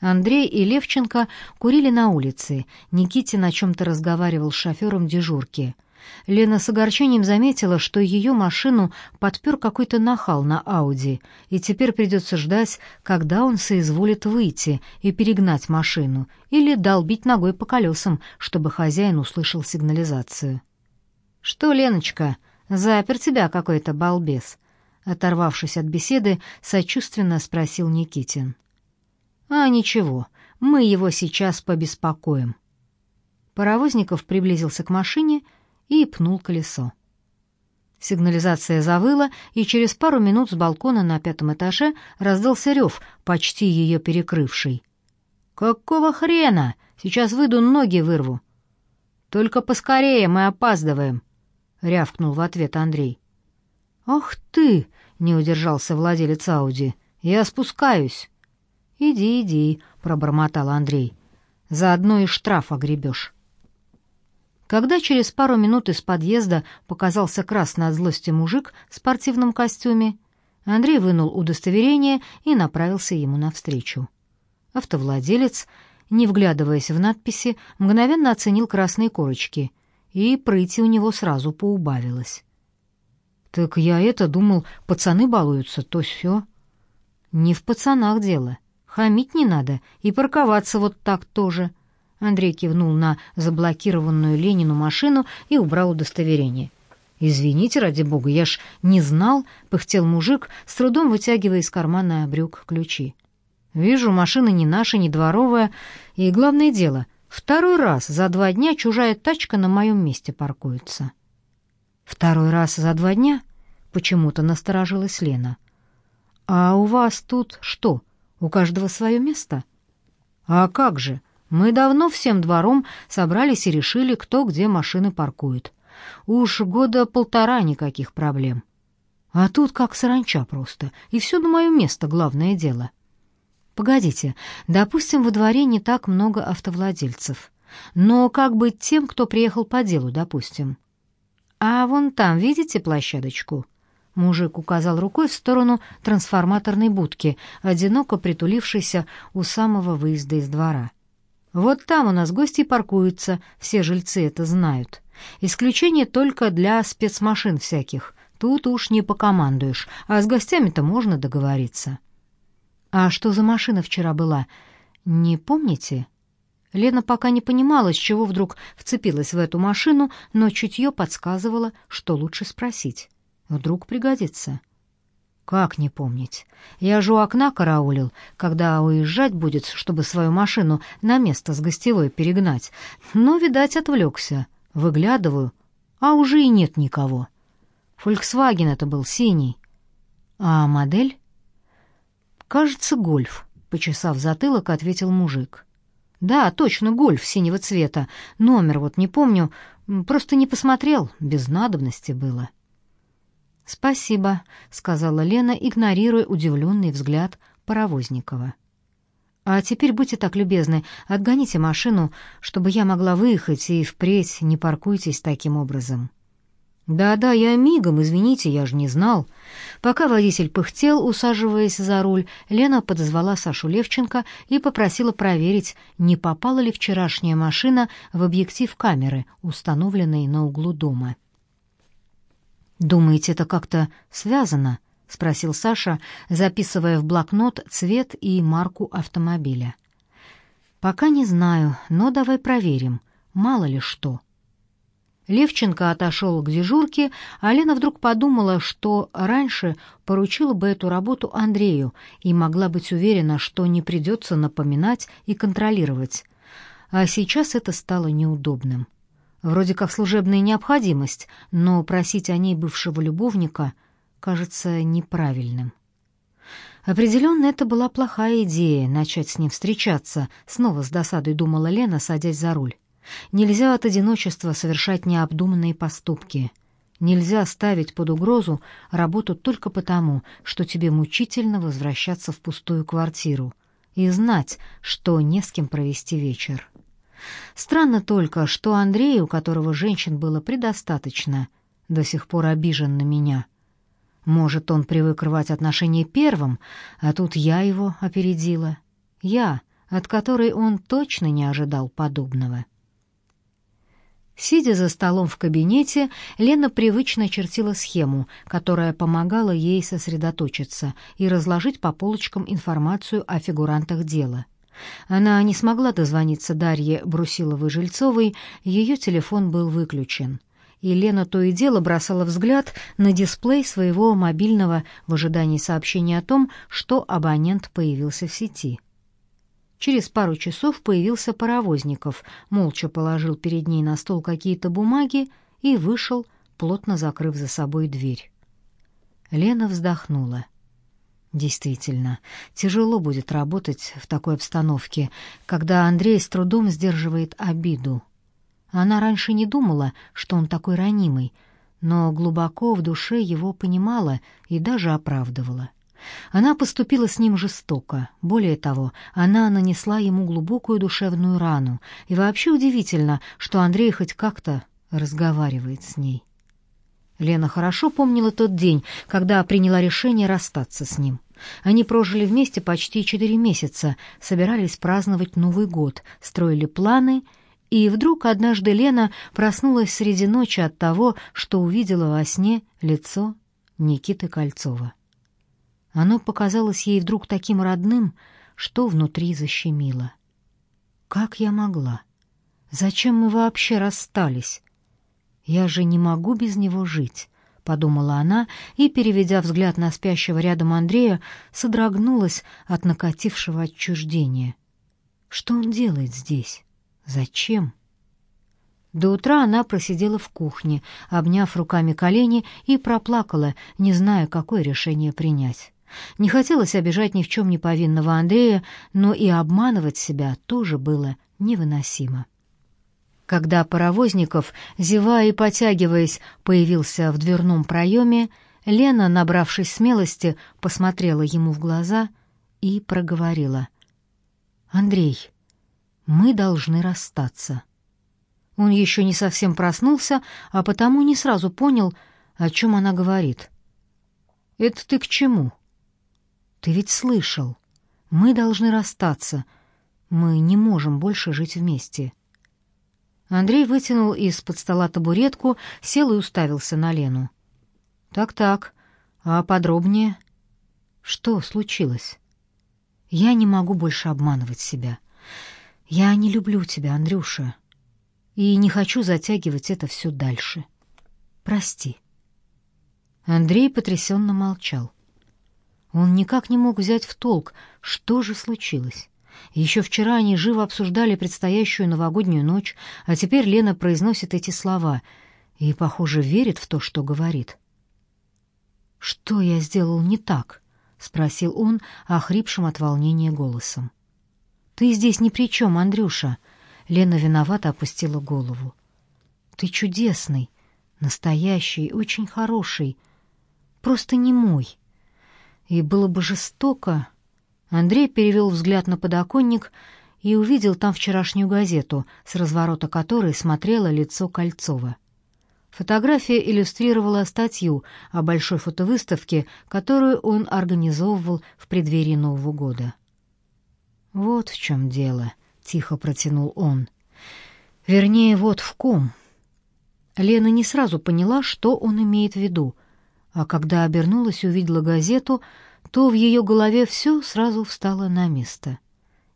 Андрей и Левченко курили на улице. Никитин о чем-то разговаривал с шофером дежурки. Лена с огорчением заметила, что ее машину подпер какой-то нахал на Ауди, и теперь придется ждать, когда он соизволит выйти и перегнать машину, или долбить ногой по колесам, чтобы хозяин услышал сигнализацию. «Что, Леночка, запер тебя какой-то балбес?» Оторвавшись от беседы, сочувственно спросил Никитин. «А ничего, мы его сейчас побеспокоим». Паровозников приблизился к машине и пнул колесо. Сигнализация завыла, и через пару минут с балкона на пятом этаже раздался рев, почти ее перекрывший. «Какого хрена? Сейчас выйду, ноги вырву». «Только поскорее, мы опаздываем», — рявкнул в ответ Андрей. «Ах ты!» — не удержался владелец Ауди. «Я спускаюсь». «Иди, иди», — пробормотал Андрей. «Заодно и штраф огребешь». Когда через пару минут из подъезда показался красный от злости мужик в спортивном костюме, Андрей вынул удостоверение и направился ему навстречу. Автовладелец, не вглядываясь в надписи, мгновенно оценил красные корочки, и прыти у него сразу поубавилось. «Так я это думал, пацаны балуются, то все». «Не в пацанах дело. Хамить не надо и парковаться вот так тоже. Андрей кивнул на заблокированную Ленину машину и убрал удостоверение. «Извините, ради бога, я ж не знал», — пыхтел мужик, с трудом вытягивая из кармана брюк ключи. «Вижу, машина не наша, не дворовая, и главное дело, второй раз за два дня чужая тачка на моем месте паркуется». «Второй раз за два дня?» — почему-то насторожилась Лена. «А у вас тут что?» У каждого свое место. А как же? Мы давно всем двором собрались и решили, кто где машины паркует. Уж года полтора никаких проблем. А тут как саранча просто, и все на мое место главное дело. Погодите, допустим, во дворе не так много автовладельцев. Но как быть тем, кто приехал по делу, допустим? А вон там, видите площадочку? Мужик указал рукой в сторону трансформаторной будки, одиноко притулившейся у самого выезда из двора. «Вот там у нас гости паркуются, все жильцы это знают. Исключение только для спецмашин всяких. Тут уж не покомандуешь, а с гостями-то можно договориться». «А что за машина вчера была? Не помните?» Лена пока не понимала, с чего вдруг вцепилась в эту машину, но чутье подсказывало, что лучше спросить. Вдруг пригодится. Как не помнить? Я же у окна караулил, когда уезжать будет, чтобы свою машину на место с гостевой перегнать. Но, видать, отвлекся. Выглядываю, а уже и нет никого. Фольксваген это был синий. А модель? Кажется, гольф, почесав затылок, ответил мужик. Да, точно, гольф синего цвета. Номер вот не помню, просто не посмотрел, без надобности было. «Спасибо», — сказала Лена, игнорируя удивленный взгляд Паровозникова. «А теперь будьте так любезны, отгоните машину, чтобы я могла выехать, и впредь не паркуйтесь таким образом». «Да-да, я мигом, извините, я же не знал». Пока водитель пыхтел, усаживаясь за руль, Лена подозвала Сашу Левченко и попросила проверить, не попала ли вчерашняя машина в объектив камеры, установленной на углу дома. «Думаете, это как-то связано?» — спросил Саша, записывая в блокнот цвет и марку автомобиля. «Пока не знаю, но давай проверим. Мало ли что». Левченко отошел к дежурке, а Лена вдруг подумала, что раньше поручила бы эту работу Андрею и могла быть уверена, что не придется напоминать и контролировать. А сейчас это стало неудобным. Вроде как служебная необходимость, но просить о ней бывшего любовника кажется неправильным. Определенно, это была плохая идея — начать с ним встречаться, снова с досадой думала Лена, садясь за руль. Нельзя от одиночества совершать необдуманные поступки. Нельзя ставить под угрозу работу только потому, что тебе мучительно возвращаться в пустую квартиру и знать, что не с кем провести вечер. Странно только, что Андрей, у которого женщин было предостаточно, до сих пор обижен на меня. Может, он привык рвать отношения первым, а тут я его опередила. Я, от которой он точно не ожидал подобного. Сидя за столом в кабинете, Лена привычно чертила схему, которая помогала ей сосредоточиться и разложить по полочкам информацию о фигурантах дела. Она не смогла дозвониться Дарье Брусиловой-Жильцовой, ее телефон был выключен. И Лена то и дело бросала взгляд на дисплей своего мобильного в ожидании сообщения о том, что абонент появился в сети. Через пару часов появился Паровозников, молча положил перед ней на стол какие-то бумаги и вышел, плотно закрыв за собой дверь. Лена вздохнула. Действительно, тяжело будет работать в такой обстановке, когда Андрей с трудом сдерживает обиду. Она раньше не думала, что он такой ранимый, но глубоко в душе его понимала и даже оправдывала. Она поступила с ним жестоко. Более того, она нанесла ему глубокую душевную рану. И вообще удивительно, что Андрей хоть как-то разговаривает с ней. Лена хорошо помнила тот день, когда приняла решение расстаться с ним. Они прожили вместе почти четыре месяца, собирались праздновать Новый год, строили планы, и вдруг однажды Лена проснулась среди ночи от того, что увидела во сне лицо Никиты Кольцова. Оно показалось ей вдруг таким родным, что внутри защемило. Как я могла? Зачем мы вообще расстались? Я же не могу без него жить, подумала она и, переведя взгляд на спящего рядом Андрея, содрогнулась от накатившего отчуждения. Что он делает здесь? Зачем? До утра она просидела в кухне, обняв руками колени и проплакала, не зная, какое решение принять. Не хотелось обижать ни в чем не повинного Андрея, но и обманывать себя тоже было невыносимо. Когда Паровозников, зевая и потягиваясь, появился в дверном проеме, Лена, набравшись смелости, посмотрела ему в глаза и проговорила. «Андрей, мы должны расстаться». Он еще не совсем проснулся, а потому не сразу понял, о чем она говорит. «Это ты к чему?» Ты ведь слышал. Мы должны расстаться. Мы не можем больше жить вместе. Андрей вытянул из-под стола табуретку, сел и уставился на Лену. Так-так. А подробнее? Что случилось? Я не могу больше обманывать себя. Я не люблю тебя, Андрюша. И не хочу затягивать это все дальше. Прости. Андрей потрясенно молчал. Он никак не мог взять в толк, что же случилось. Еще вчера они живо обсуждали предстоящую новогоднюю ночь, а теперь Лена произносит эти слова и, похоже, верит в то, что говорит. «Что я сделал не так?» — спросил он, охрипшим от волнения голосом. «Ты здесь ни при чем, Андрюша!» Лена виновато опустила голову. «Ты чудесный, настоящий, очень хороший, просто не мой». И было бы жестоко. Андрей перевел взгляд на подоконник и увидел там вчерашнюю газету, с разворота которой смотрело лицо Кольцова. Фотография иллюстрировала статью о большой фотовыставке, которую он организовывал в преддверии Нового года. «Вот в чем дело», — тихо протянул он. «Вернее, вот в ком». Лена не сразу поняла, что он имеет в виду — а когда обернулась и увидела газету, то в ее голове все сразу встало на место.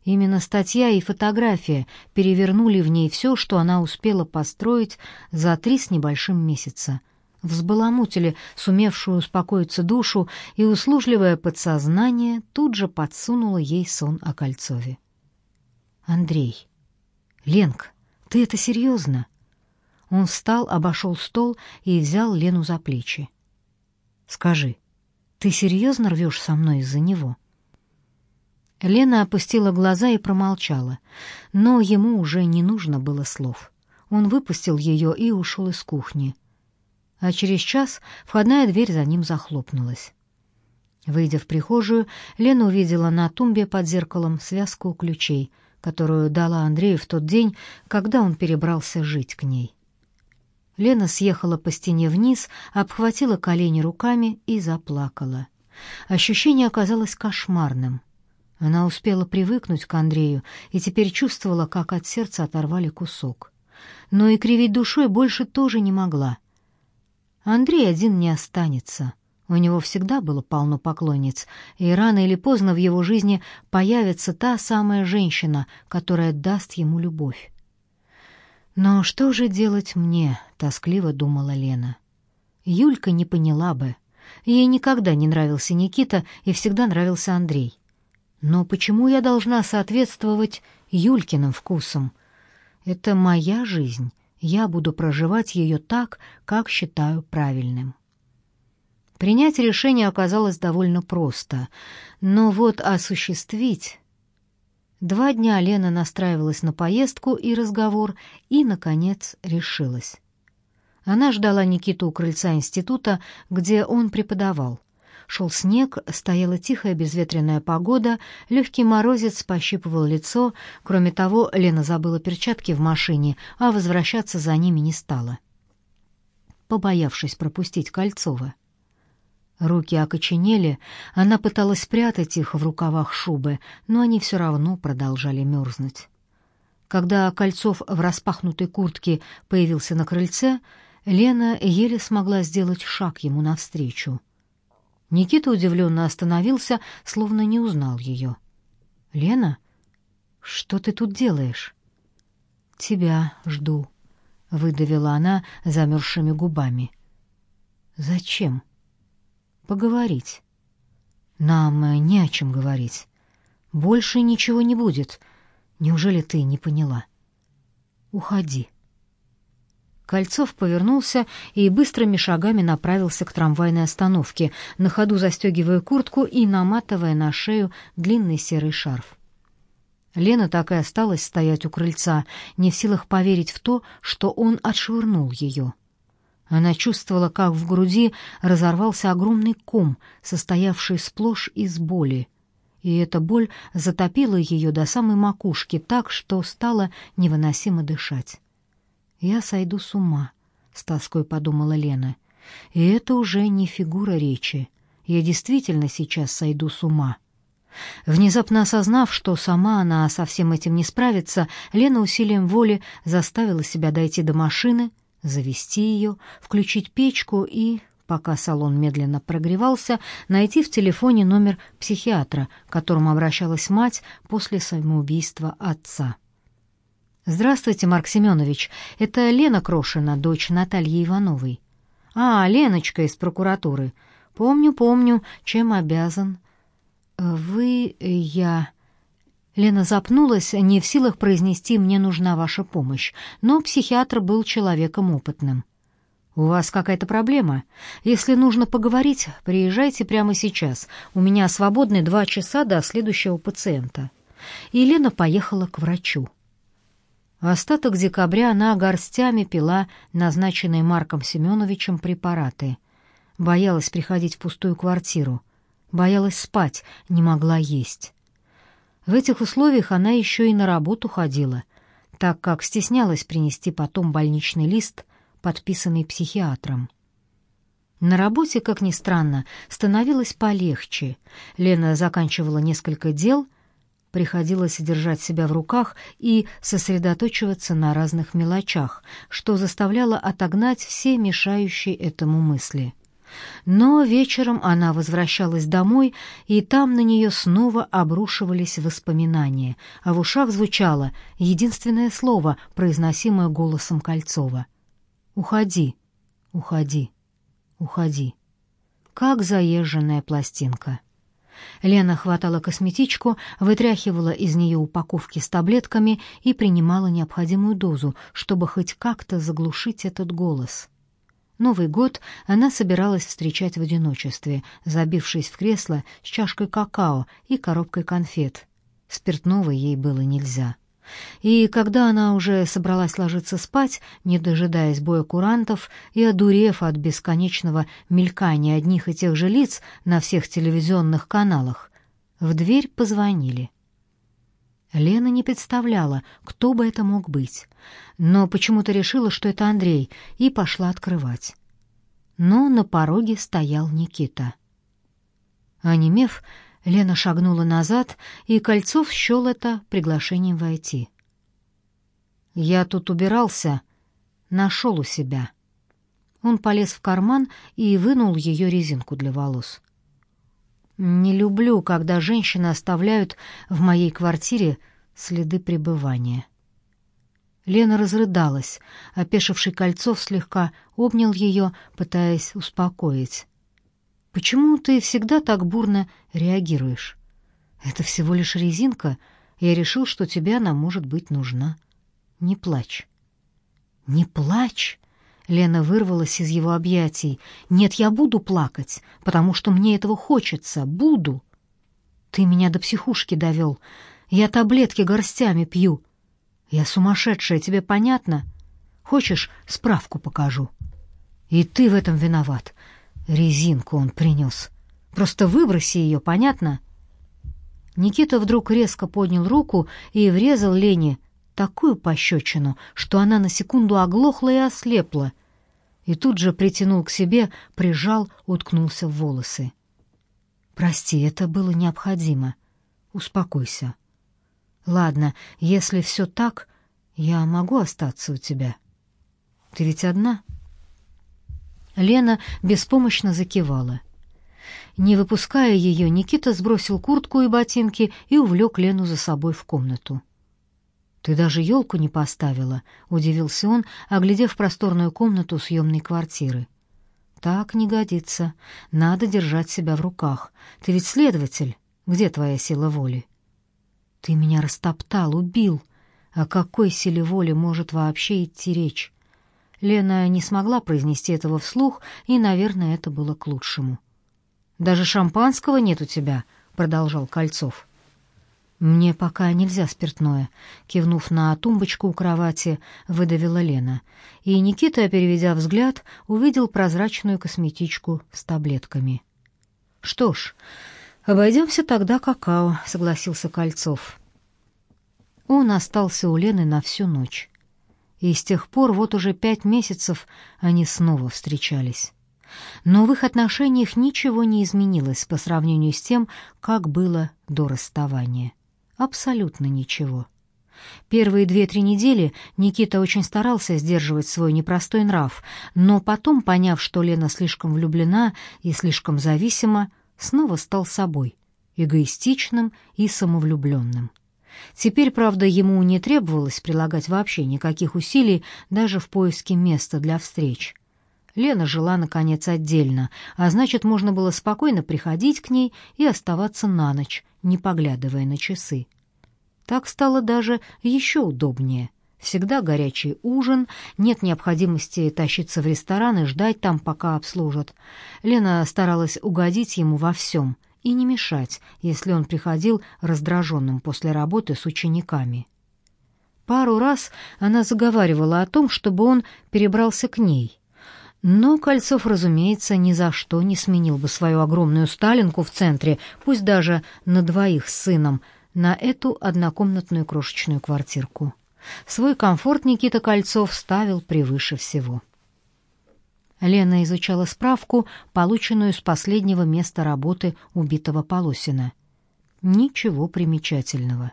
Именно статья и фотография перевернули в ней все, что она успела построить за три с небольшим месяца. Взбаламутили сумевшую успокоиться душу, и услужливое подсознание тут же подсунуло ей сон о Кольцове. «Андрей! Ленка, ты это серьезно?» Он встал, обошел стол и взял Лену за плечи. Скажи, ты серьезно рвешь со мной из-за него?» Лена опустила глаза и промолчала, но ему уже не нужно было слов. Он выпустил ее и ушел из кухни. А через час входная дверь за ним захлопнулась. Выйдя в прихожую, Лена увидела на тумбе под зеркалом связку ключей, которую дала Андрею в тот день, когда он перебрался жить к ней. Лена съехала по стене вниз, обхватила колени руками и заплакала. Ощущение оказалось кошмарным. Она успела привыкнуть к Андрею и теперь чувствовала, как от сердца оторвали кусок. Но и кривить душой больше тоже не могла. Андрей один не останется. У него всегда было полно поклонниц, и рано или поздно в его жизни появится та самая женщина, которая даст ему любовь. «Но что же делать мне?» — тоскливо думала Лена. Юлька не поняла бы. Ей никогда не нравился Никита и всегда нравился Андрей. Но почему я должна соответствовать Юлькиным вкусам? Это моя жизнь. Я буду проживать ее так, как считаю правильным. Принять решение оказалось довольно просто, но вот осуществить... Два дня Лена настраивалась на поездку и разговор и, наконец, решилась. Она ждала Никиту у крыльца института, где он преподавал. Шел снег, стояла тихая безветренная погода, легкий морозец пощипывал лицо. Кроме того, Лена забыла перчатки в машине, а возвращаться за ними не стала, побоявшись пропустить Кольцова. Руки окоченели, она пыталась спрятать их в рукавах шубы, но они все равно продолжали мерзнуть. Когда Кольцов в распахнутой куртке появился на крыльце, Лена еле смогла сделать шаг ему навстречу — Никита удивленно остановился, словно не узнал ее. «Лена, что ты тут делаешь?» «Тебя жду», — выдавила она замерзшими губами. «Зачем?» «Поговорить». «Нам э, не о чем говорить. Больше ничего не будет. Неужели ты не поняла?» «Уходи». Кольцов повернулся и быстрыми шагами направился к трамвайной остановке, на ходу застегивая куртку и наматывая на шею длинный серый шарф. Лена так и осталась стоять у крыльца, не в силах поверить в то, что он отшвырнул ее. Она чувствовала, как в груди разорвался огромный ком, состоявший сплошь из боли, и эта боль затопила ее до самой макушки так, что стало невыносимо дышать. «Я сойду с ума», — с тоской подумала Лена. «И это уже не фигура речи. Я действительно сейчас сойду с ума». Внезапно осознав, что сама она со всем этим не справится, Лена усилием воли заставила себя дойти до машины, завести ее, включить печку и, пока салон медленно прогревался, найти в телефоне номер психиатра, к которому обращалась мать после самоубийства отца. «Здравствуйте, Марк Семенович. Это Лена Крошина, дочь Натальи Ивановой». «А, Леночка из прокуратуры. Помню, помню. Чем обязан?» «Вы... я...» Лена запнулась, не в силах произнести «мне нужна ваша помощь», но психиатр был человеком опытным. «У вас какая-то проблема? Если нужно поговорить, приезжайте прямо сейчас. У меня свободны два часа до следующего пациента». И Лена поехала к врачу. Остаток декабря она горстями пила назначенные Марком Семеновичем препараты. Боялась приходить в пустую квартиру. Боялась спать, не могла есть. В этих условиях она еще и на работу ходила, так как стеснялась принести потом больничный лист, подписанный психиатром. На работе, как ни странно, становилось полегче. Лена заканчивала несколько дел — приходилось держать себя в руках и сосредоточиваться на разных мелочах, что заставляло отогнать все мешающие этому мысли. Но вечером она возвращалась домой, и там на нее снова обрушивались воспоминания, а в ушах звучало единственное слово, произносимое голосом Кольцова. «Уходи, уходи, уходи». Как заезженная пластинка. Лена хватала косметичку, вытряхивала из нее упаковки с таблетками и принимала необходимую дозу, чтобы хоть как-то заглушить этот голос. Новый год она собиралась встречать в одиночестве, забившись в кресло с чашкой какао и коробкой конфет. Спиртного ей было нельзя. И когда она уже собралась ложиться спать, не дожидаясь боя курантов и одурев от бесконечного мелькания одних и тех же лиц на всех телевизионных каналах, в дверь позвонили. Лена не представляла, кто бы это мог быть, но почему-то решила, что это Андрей, и пошла открывать. Но на пороге стоял Никита. Онемев, Лена шагнула назад, и Кольцов счел это приглашением войти. «Я тут убирался, нашел у себя». Он полез в карман и вынул ее резинку для волос. «Не люблю, когда женщины оставляют в моей квартире следы пребывания». Лена разрыдалась, опешивший Кольцов слегка обнял ее, пытаясь успокоить. «Почему ты всегда так бурно реагируешь? Это всего лишь резинка, я решил, что тебе она может быть нужна. Не плачь». «Не плачь?» Лена вырвалась из его объятий. «Нет, я буду плакать, потому что мне этого хочется. Буду!» «Ты меня до психушки довел. Я таблетки горстями пью. Я сумасшедшая, тебе понятно? Хочешь, справку покажу?» «И ты в этом виноват. Резинку он принес. Просто выброси ее, понятно?» Никита вдруг резко поднял руку и врезал Лене такую пощечину, что она на секунду оглохла и ослепла, и тут же притянул к себе, прижал, уткнулся в волосы. «Прости, это было необходимо. Успокойся. Ладно, если все так, я могу остаться у тебя. Ты ведь одна?» Лена беспомощно закивала. Не выпуская ее, Никита сбросил куртку и ботинки и увлек Лену за собой в комнату. «Ты даже елку не поставила», — удивился он, оглядев просторную комнату съемной квартиры. «Так не годится. Надо держать себя в руках. Ты ведь следователь. Где твоя сила воли?» «Ты меня растоптал, убил. О какой силе воли может вообще идти речь?» Лена не смогла произнести этого вслух, и, наверное, это было к лучшему. «Даже шампанского нет у тебя», — продолжал Кольцов. «Мне пока нельзя спиртное», — кивнув на тумбочку у кровати, выдавила Лена. И Никита, переведя взгляд, увидел прозрачную косметичку с таблетками. «Что ж, обойдемся тогда какао», — согласился Кольцов. Он остался у Лены на всю ночь. И с тех пор вот уже пять месяцев они снова встречались. Но в их отношениях ничего не изменилось по сравнению с тем, как было до расставания. Абсолютно ничего. Первые две-три недели Никита очень старался сдерживать свой непростой нрав, но потом, поняв, что Лена слишком влюблена и слишком зависима, снова стал собой, эгоистичным и самовлюбленным. Теперь, правда, ему не требовалось прилагать вообще никаких усилий даже в поиске места для встреч. Лена жила, наконец, отдельно, а значит, можно было спокойно приходить к ней и оставаться на ночь, не поглядывая на часы. Так стало даже еще удобнее. Всегда горячий ужин, нет необходимости тащиться в ресторан и ждать там, пока обслужат. Лена старалась угодить ему во всем и не мешать, если он приходил раздраженным после работы с учениками. Пару раз она заговаривала о том, чтобы он перебрался к ней — но Кольцов, разумеется, ни за что не сменил бы свою огромную сталинку в центре, пусть даже на двоих с сыном, на эту однокомнатную крошечную квартирку. Свой комфорт Никита Кольцов ставил превыше всего. Лена изучала справку, полученную с последнего места работы убитого Полосина. Ничего примечательного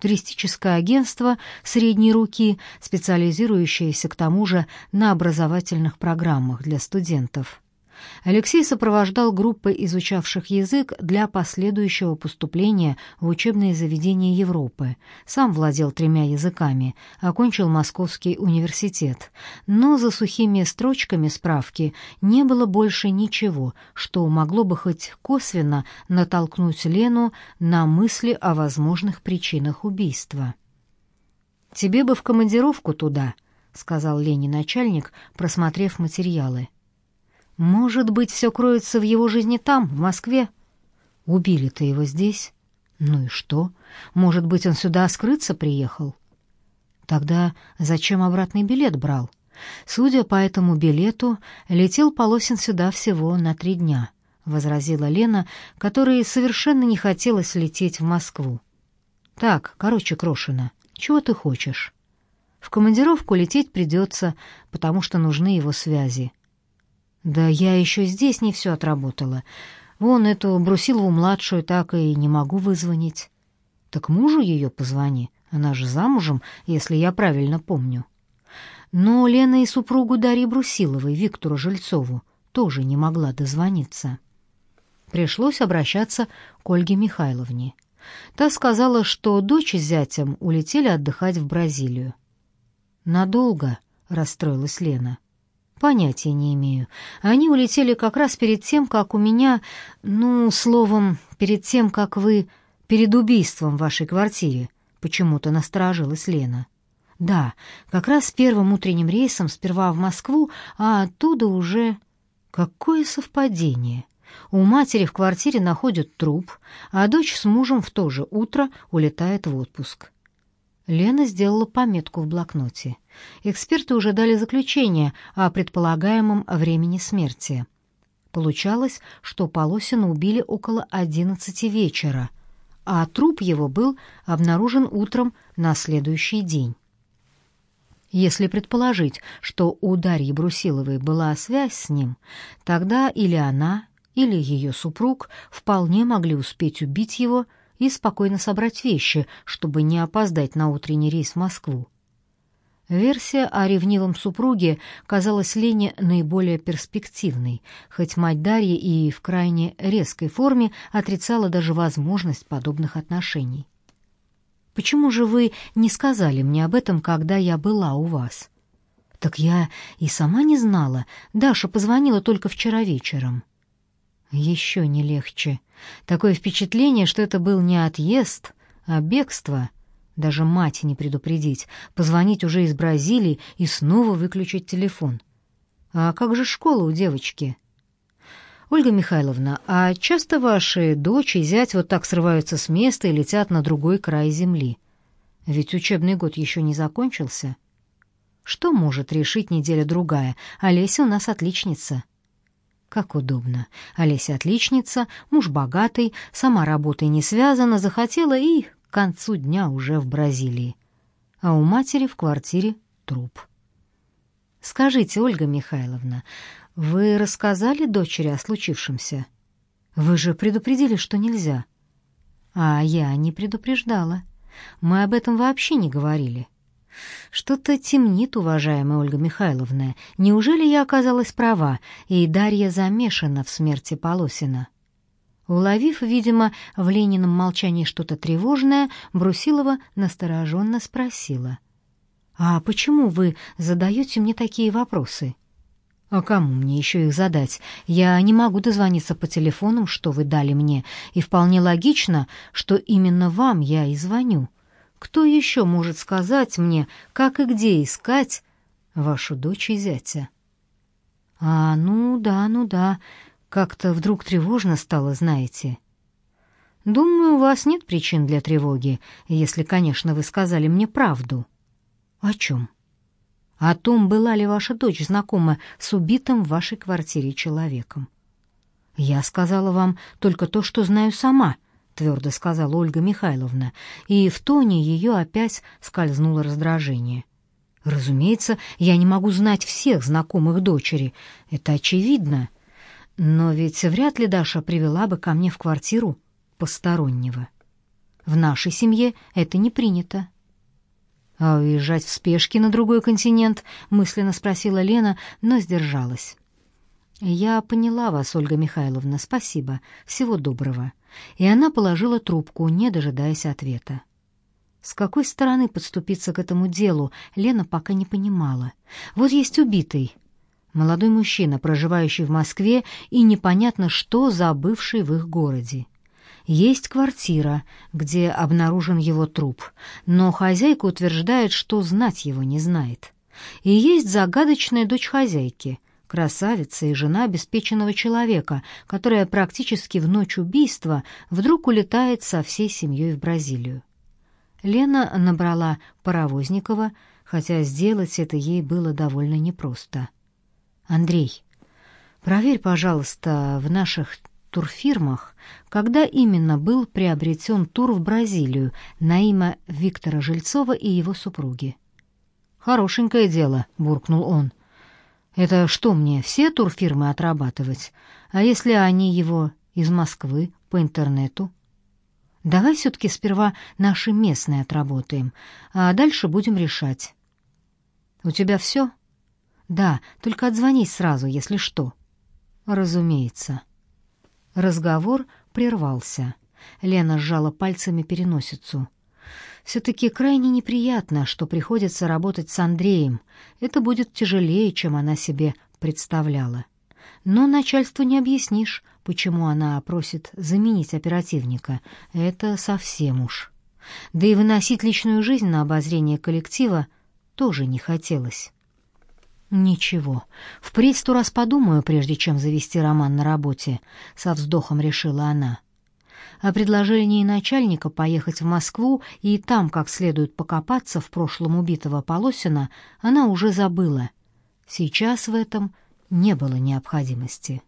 туристическое агентство средней руки, специализирующееся к тому же на образовательных программах для студентов. Алексей сопровождал группы изучавших язык для последующего поступления в учебные заведения Европы. Сам владел тремя языками, окончил Московский университет. Но за сухими строчками справки не было больше ничего, что могло бы хоть косвенно натолкнуть Лену на мысли о возможных причинах убийства. «Тебе бы в командировку туда», — сказал Лене начальник, просмотрев материалы. Может быть, все кроется в его жизни там, в Москве? Убили-то его здесь. Ну и что? Может быть, он сюда скрыться приехал? Тогда зачем обратный билет брал? Судя по этому билету, летел Полосин сюда всего на три дня, возразила Лена, которой совершенно не хотелось лететь в Москву. Так, короче, Крошина, чего ты хочешь? В командировку лететь придется, потому что нужны его связи. Да я еще здесь не все отработала. Вон эту Брусилову-младшую так и не могу вызвонить. Так мужу ее позвони, она же замужем, если я правильно помню. Но Лена и супругу Дарьи Брусиловой, Виктору Жильцову, тоже не могла дозвониться. Пришлось обращаться к Ольге Михайловне. Та сказала, что дочь с зятем улетели отдыхать в Бразилию. «Надолго?» — расстроилась Лена. «Понятия не имею. Они улетели как раз перед тем, как у меня... Ну, словом, перед тем, как вы... Перед убийством в вашей квартире», — почему-то насторожилась Лена. «Да, как раз первым утренним рейсом сперва в Москву, а оттуда уже...» «Какое совпадение!» У матери в квартире находят труп, а дочь с мужем в то же утро улетает в отпуск. Лена сделала пометку в блокноте. Эксперты уже дали заключение о предполагаемом времени смерти. Получалось, что Полосина убили около одиннадцати вечера, а труп его был обнаружен утром на следующий день. Если предположить, что у Дарьи Брусиловой была связь с ним, тогда или она, или ее супруг вполне могли успеть убить его и спокойно собрать вещи, чтобы не опоздать на утренний рейс в Москву. Версия о ревнивом супруге казалась Лене наиболее перспективной, хоть мать Дарьи и в крайне резкой форме отрицала даже возможность подобных отношений. «Почему же вы не сказали мне об этом, когда я была у вас?» «Так я и сама не знала. Даша позвонила только вчера вечером». Еще не легче. Такое впечатление, что это был не отъезд, а бегство. Даже мать не предупредить, позвонить уже из Бразилии и снова выключить телефон. А как же школа у девочки? Ольга Михайловна, а часто ваши дочь и зять вот так срываются с места и летят на другой край земли? Ведь учебный год еще не закончился. Что может решить неделя-другая? Олеся у нас отличница. Как удобно. Олеся отличница, муж богатый, сама работой не связана, захотела и к концу дня уже в Бразилии. А у матери в квартире труп. Скажите, Ольга Михайловна, вы рассказали дочери о случившемся? Вы же предупредили, что нельзя. А я не предупреждала. Мы об этом вообще не говорили. Что-то темнит, уважаемая Ольга Михайловна. Неужели я оказалась права, и Дарья замешана в смерти Полосина? Уловив, видимо, в Ленином молчании что-то тревожное, Брусилова настороженно спросила. «А почему вы задаете мне такие вопросы?» «А кому мне еще их задать? Я не могу дозвониться по телефонам, что вы дали мне, и вполне логично, что именно вам я и звоню. Кто еще может сказать мне, как и где искать вашу дочь и зятя? А, ну да, ну да, как-то вдруг тревожно стало, знаете. Думаю, у вас нет причин для тревоги, если, конечно, вы сказали мне правду. О чем? О том, была ли ваша дочь знакома с убитым в вашей квартире человеком. Я сказала вам только то, что знаю сама — твердо сказала Ольга Михайловна, и в тоне ее опять скользнуло раздражение. Разумеется, я не могу знать всех знакомых дочери, это очевидно. Но ведь вряд ли Даша привела бы ко мне в квартиру постороннего. В нашей семье это не принято. А уезжать в спешке на другой континент, мысленно спросила Лена, но сдержалась. Я поняла вас, Ольга Михайловна, спасибо. Всего доброго и она положила трубку, не дожидаясь ответа. С какой стороны подступиться к этому делу, Лена пока не понимала. Вот есть убитый, молодой мужчина, проживающий в Москве и непонятно что забывший в их городе. Есть квартира, где обнаружен его труп, но хозяйка утверждает, что знать его не знает. И есть загадочная дочь хозяйки, красавица и жена обеспеченного человека, которая практически в ночь убийства вдруг улетает со всей семьей в Бразилию. Лена набрала Паровозникова, хотя сделать это ей было довольно непросто. «Андрей, проверь, пожалуйста, в наших турфирмах, когда именно был приобретен тур в Бразилию на имя Виктора Жильцова и его супруги». «Хорошенькое дело», — буркнул он. Это что мне, все турфирмы отрабатывать? А если они его Из Москвы, по интернету. Давай все-таки сперва наши местные отработаем, а дальше будем решать. У тебя все? Да, только отзвонись сразу, если что. Разумеется. Разговор прервался. Лена сжала пальцами переносицу. Все-таки крайне неприятно, что приходится работать с Андреем. Это будет тяжелее, чем она себе представляла. Но начальству не объяснишь, почему она просит заменить оперативника. Это совсем уж. Да и выносить личную жизнь на обозрение коллектива тоже не хотелось. «Ничего, впредь сто раз подумаю, прежде чем завести роман на работе», — со вздохом решила она. О предложении начальника поехать в Москву и там как следует покопаться в прошлом убитого Полосина она уже забыла. Сейчас в этом не было необходимости.